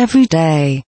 every day.